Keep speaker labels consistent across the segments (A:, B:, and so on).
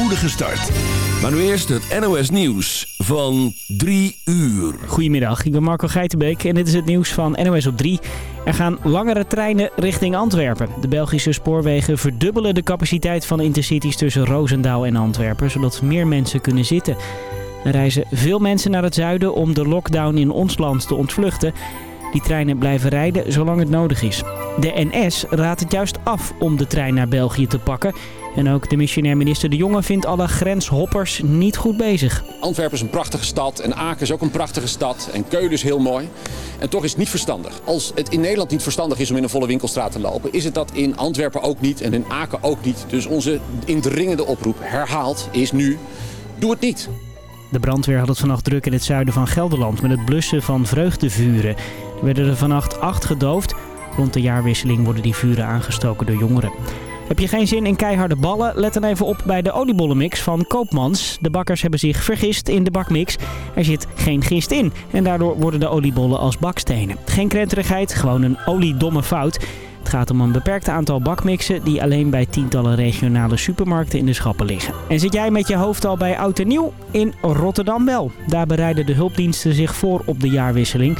A: spoedige start. Maar nu eerst het NOS Nieuws van 3 uur.
B: Goedemiddag, ik ben Marco Geitenbeek en dit is het nieuws van NOS op 3. Er gaan langere treinen richting Antwerpen. De Belgische spoorwegen verdubbelen de capaciteit van intercities tussen Roosendaal en Antwerpen, zodat meer mensen kunnen zitten. Er reizen veel mensen naar het zuiden om de lockdown in ons land te ontvluchten. Die treinen blijven rijden zolang het nodig is. De NS raadt het juist af om de trein naar België te pakken. En ook de missionair minister De Jonge vindt alle grenshoppers niet goed bezig.
C: Antwerpen is een prachtige stad en Aken is ook een prachtige stad en Keulen is heel mooi. En toch is het niet verstandig. Als het in Nederland niet verstandig is om in een volle winkelstraat te lopen, is het dat in Antwerpen ook niet en in Aken ook niet. Dus onze indringende oproep herhaald is nu, doe het niet.
B: De brandweer had het vannacht druk in het zuiden van Gelderland met het blussen van vreugdevuren. Er werden er vannacht acht gedoofd. Rond de jaarwisseling worden die vuren aangestoken door jongeren. Heb je geen zin in keiharde ballen? Let dan even op bij de oliebollenmix van Koopmans. De bakkers hebben zich vergist in de bakmix. Er zit geen gist in en daardoor worden de oliebollen als bakstenen. Geen krenterigheid, gewoon een oliedomme fout. Het gaat om een beperkt aantal bakmixen die alleen bij tientallen regionale supermarkten in de schappen liggen. En zit jij met je hoofd al bij Oud en Nieuw? In Rotterdam wel. Daar bereiden de hulpdiensten zich voor op de jaarwisseling.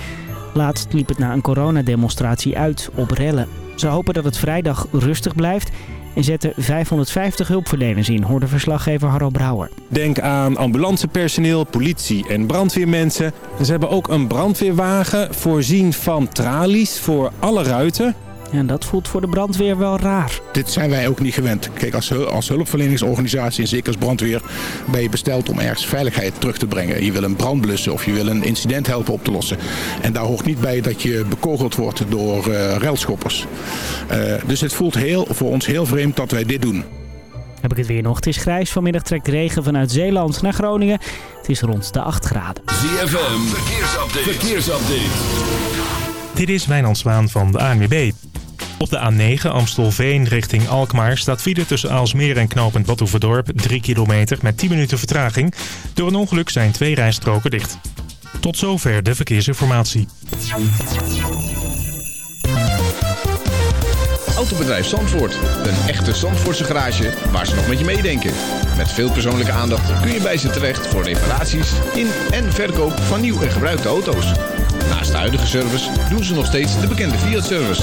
B: Laatst liep het na een coronademonstratie uit op rellen. Ze hopen dat het vrijdag rustig blijft en zetten 550 hulpverleners in, hoorde verslaggever Harro Brouwer.
D: Denk aan ambulancepersoneel, politie en brandweermensen. Ze hebben ook een brandweerwagen voorzien van tralies voor alle ruiten.
B: En dat voelt voor de brandweer wel raar.
E: Dit zijn wij ook niet gewend. Kijk, als, als hulpverleningsorganisatie en zeker als brandweer ben je besteld om ergens veiligheid terug te brengen. Je wil een brand blussen of je wil een incident helpen op te lossen. En daar hoort niet bij dat je bekogeld wordt door uh, ruilschoppers. Uh, dus het voelt heel, voor ons heel vreemd dat wij dit doen.
B: Heb ik het weer nog. Het is grijs. Vanmiddag trekt regen vanuit Zeeland naar Groningen. Het is rond de 8 graden.
A: ZFM, verkeersupdate. verkeersupdate.
F: Dit is Wijnand Zwaan van de ANWB. Op de A9 Amstelveen richting Alkmaar staat file tussen Aalsmeer en knooppunt Badhoevedorp 3 kilometer met 10 minuten vertraging. Door een ongeluk zijn twee rijstroken dicht. Tot zover de verkeersinformatie.
G: Autobedrijf Zandvoort. Een echte Zandvoortse garage waar ze nog met je meedenken. Met veel persoonlijke aandacht kun je bij ze terecht voor reparaties in en verkoop van nieuw en gebruikte auto's. Naast de huidige service doen ze nog steeds de bekende Fiat-service.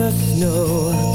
H: The snow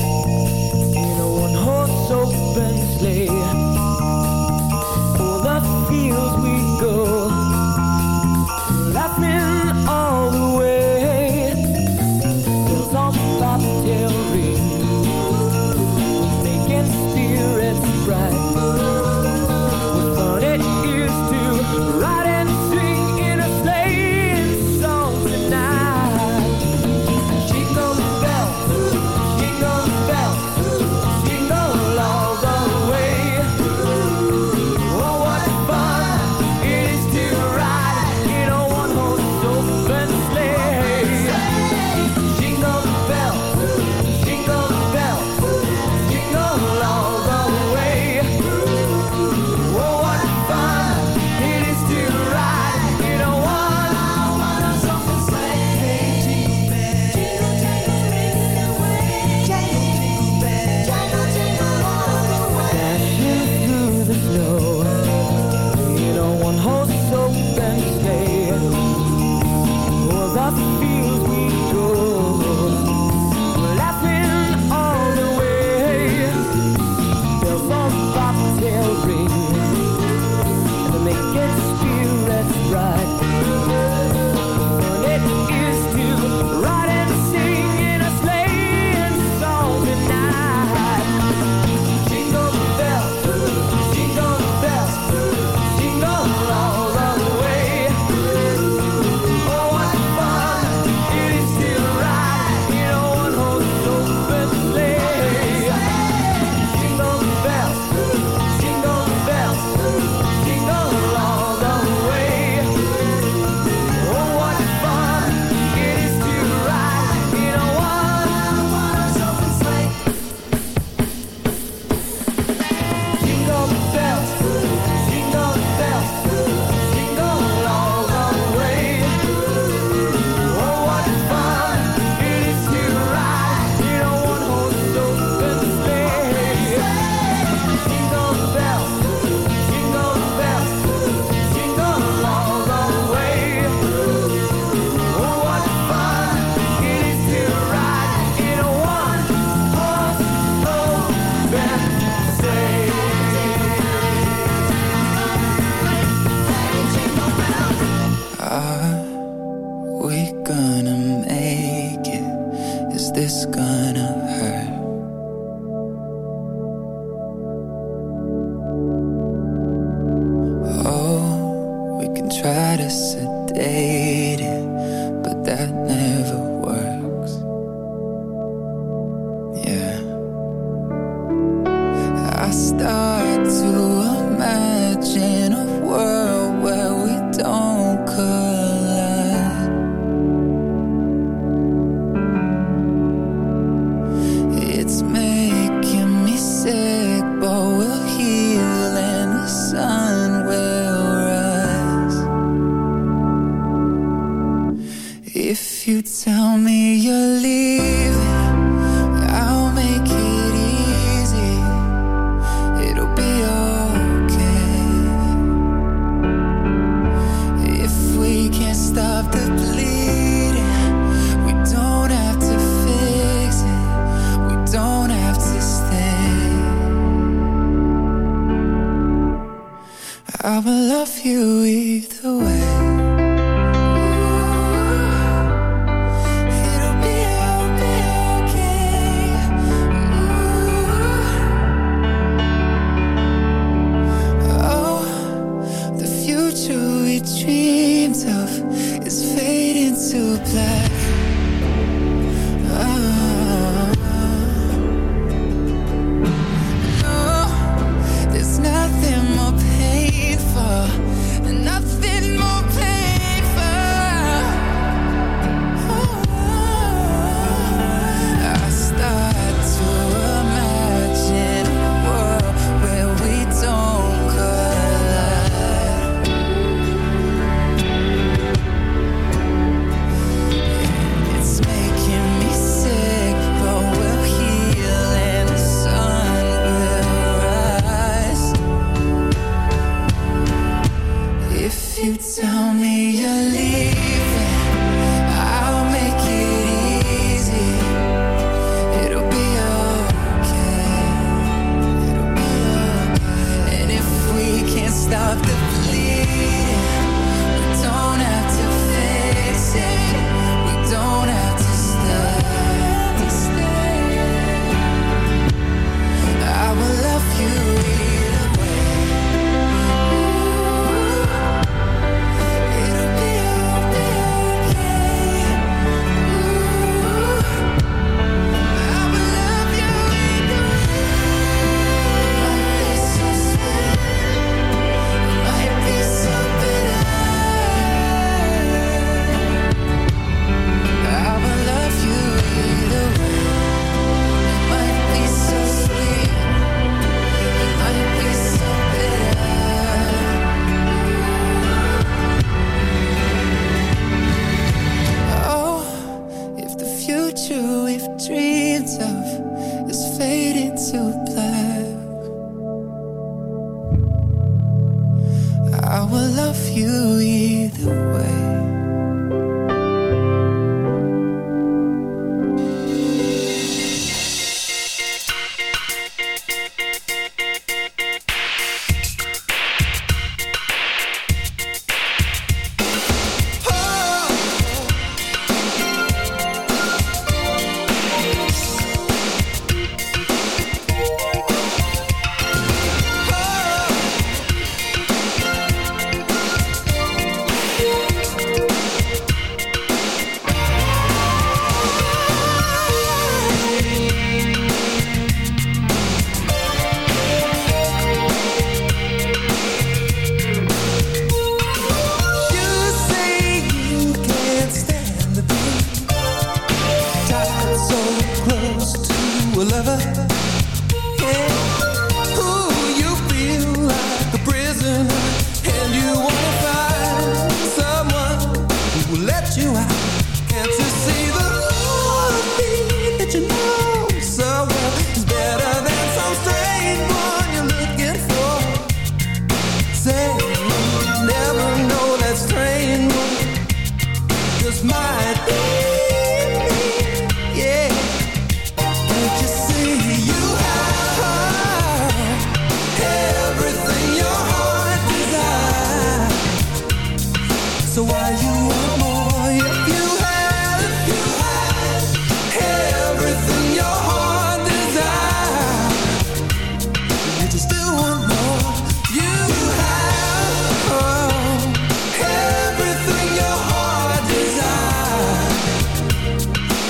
I: will love you either way.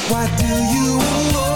I: Why do you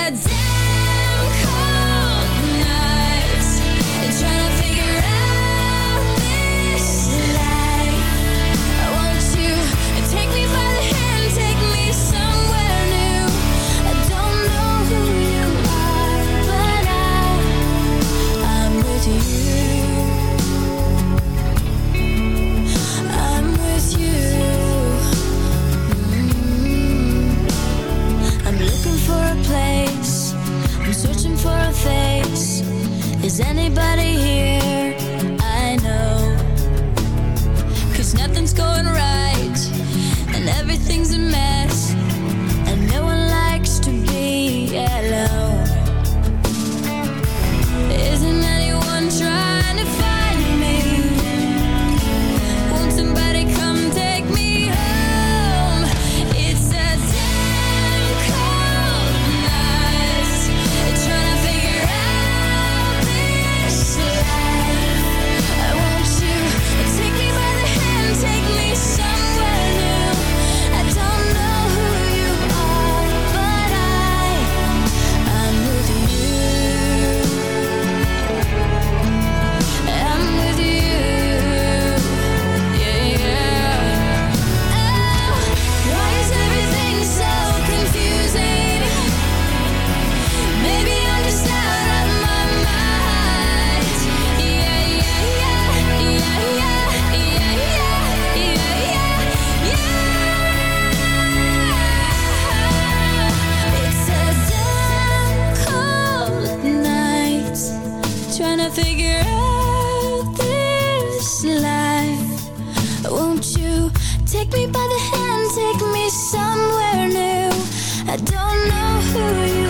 J: said to figure out this life. Won't you take me by the hand, take me somewhere new? I don't know who you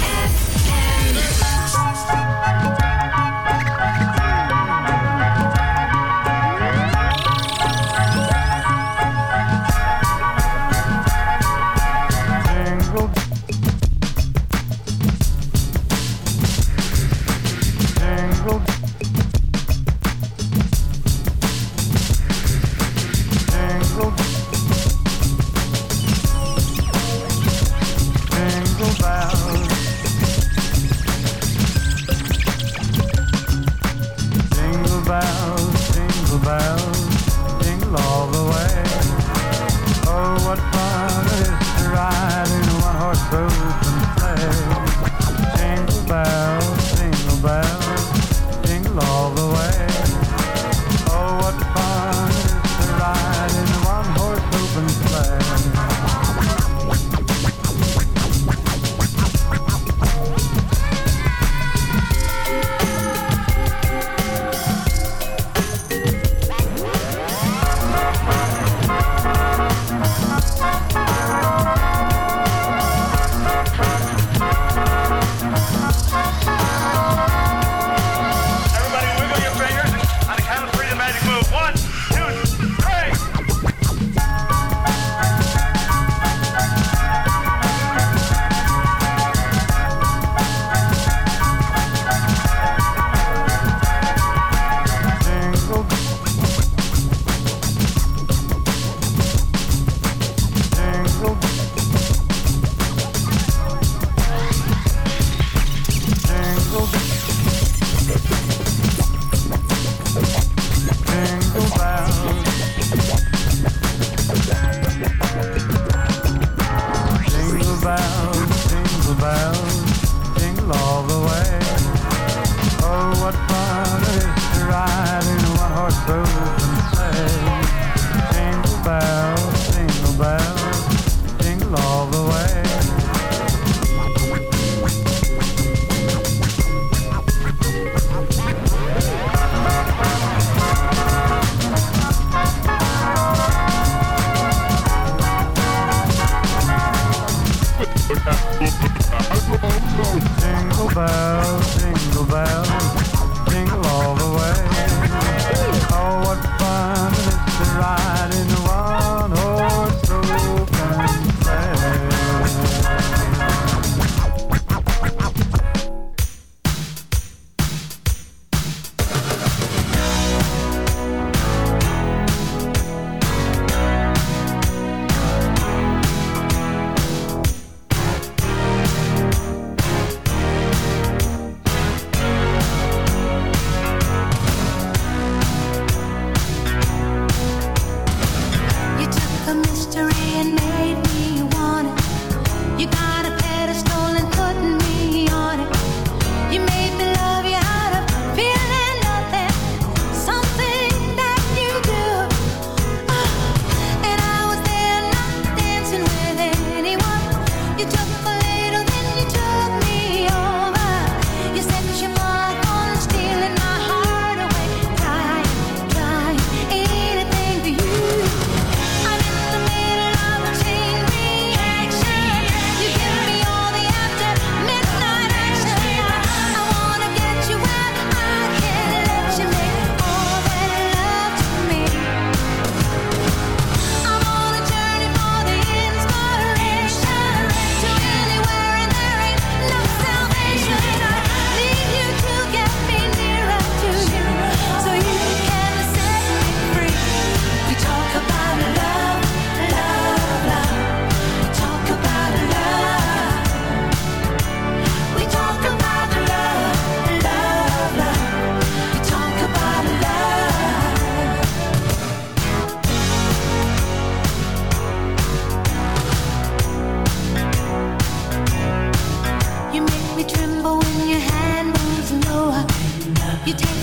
K: you
L: take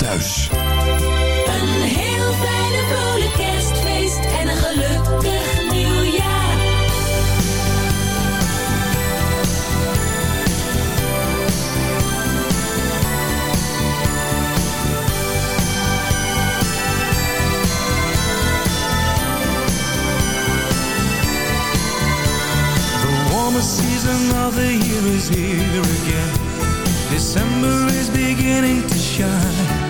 A: thuis.
H: Een heel fijne vrolijk kerstfeest. En een gelukkig nieuwjaar.
M: The warmest season of the year is here again. December is beginning to shine.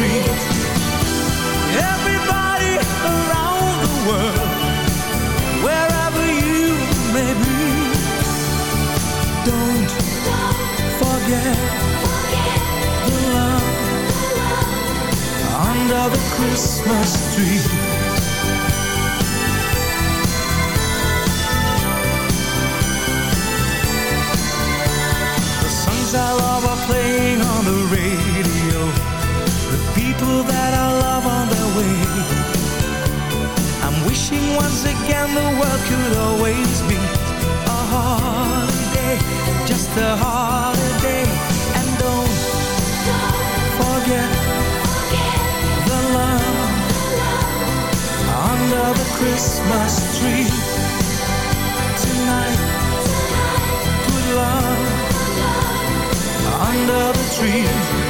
M: the. Everybody around the world, wherever you may be, don't forget the love under the Christmas tree. People that I love on their way. I'm wishing once again the world could always be a holiday, just a holiday. And don't forget the love under the Christmas tree tonight. Put love under the tree.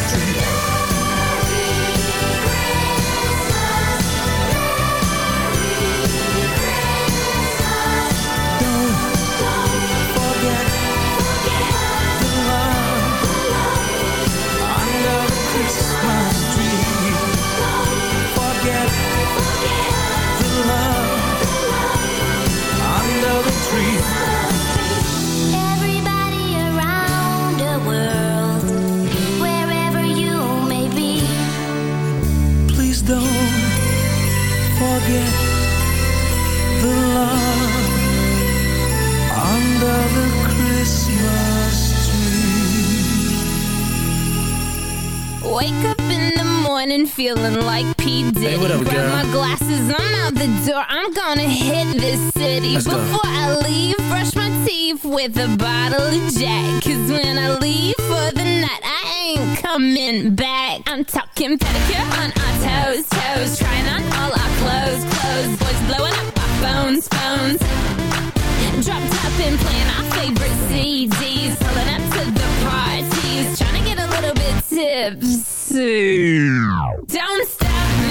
M: don't forget the love under the Christmas tree.
N: Wake up in the morning feeling like P. Diddy.
O: Hey, what up,
N: Grab
O: girl?
N: my glasses, I'm out the door. I'm gonna hit this city.
O: Let's go.
N: Before I leave, brush my teeth with a bottle of Jack. Cause when I leave for the night, Ain't coming back. I'm talking pedicure on our toes, toes. Trying on all our clothes, clothes. Boys blowing up our phones, phones. Drop top and playing our favorite CDs. Pulling up to the parties. Trying to get a little bit tipsy. Don't stop,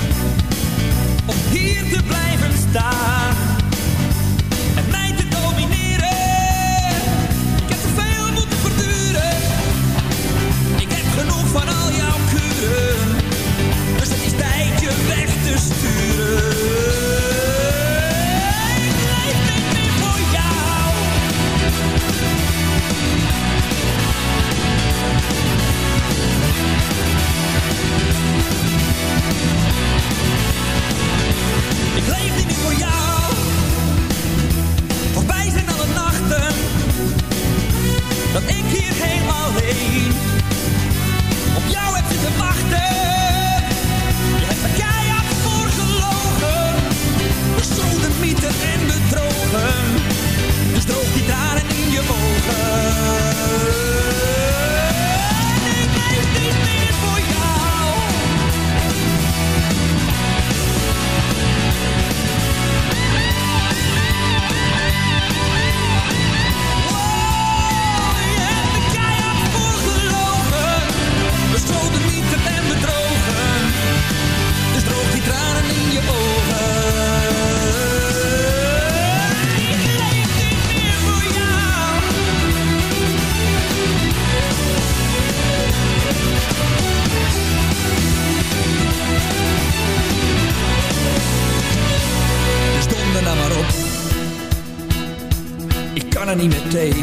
P: da. ik hier helemaal heen.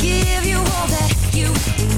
J: give you all that you